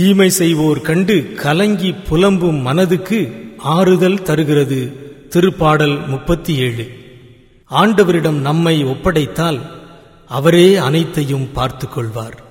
தீமை செய்வோர் கண்டு கலங்கி புலம்பும் மனதுக்கு ஆறுதல் தருகிறது. திருப்பாடல் முப்பத்தி ஏழு ஆண்டவரிடம் நம்மை ஒப்படைத்தால் அவரே அனைத்தையும் பார்த்துக் கொள்வார்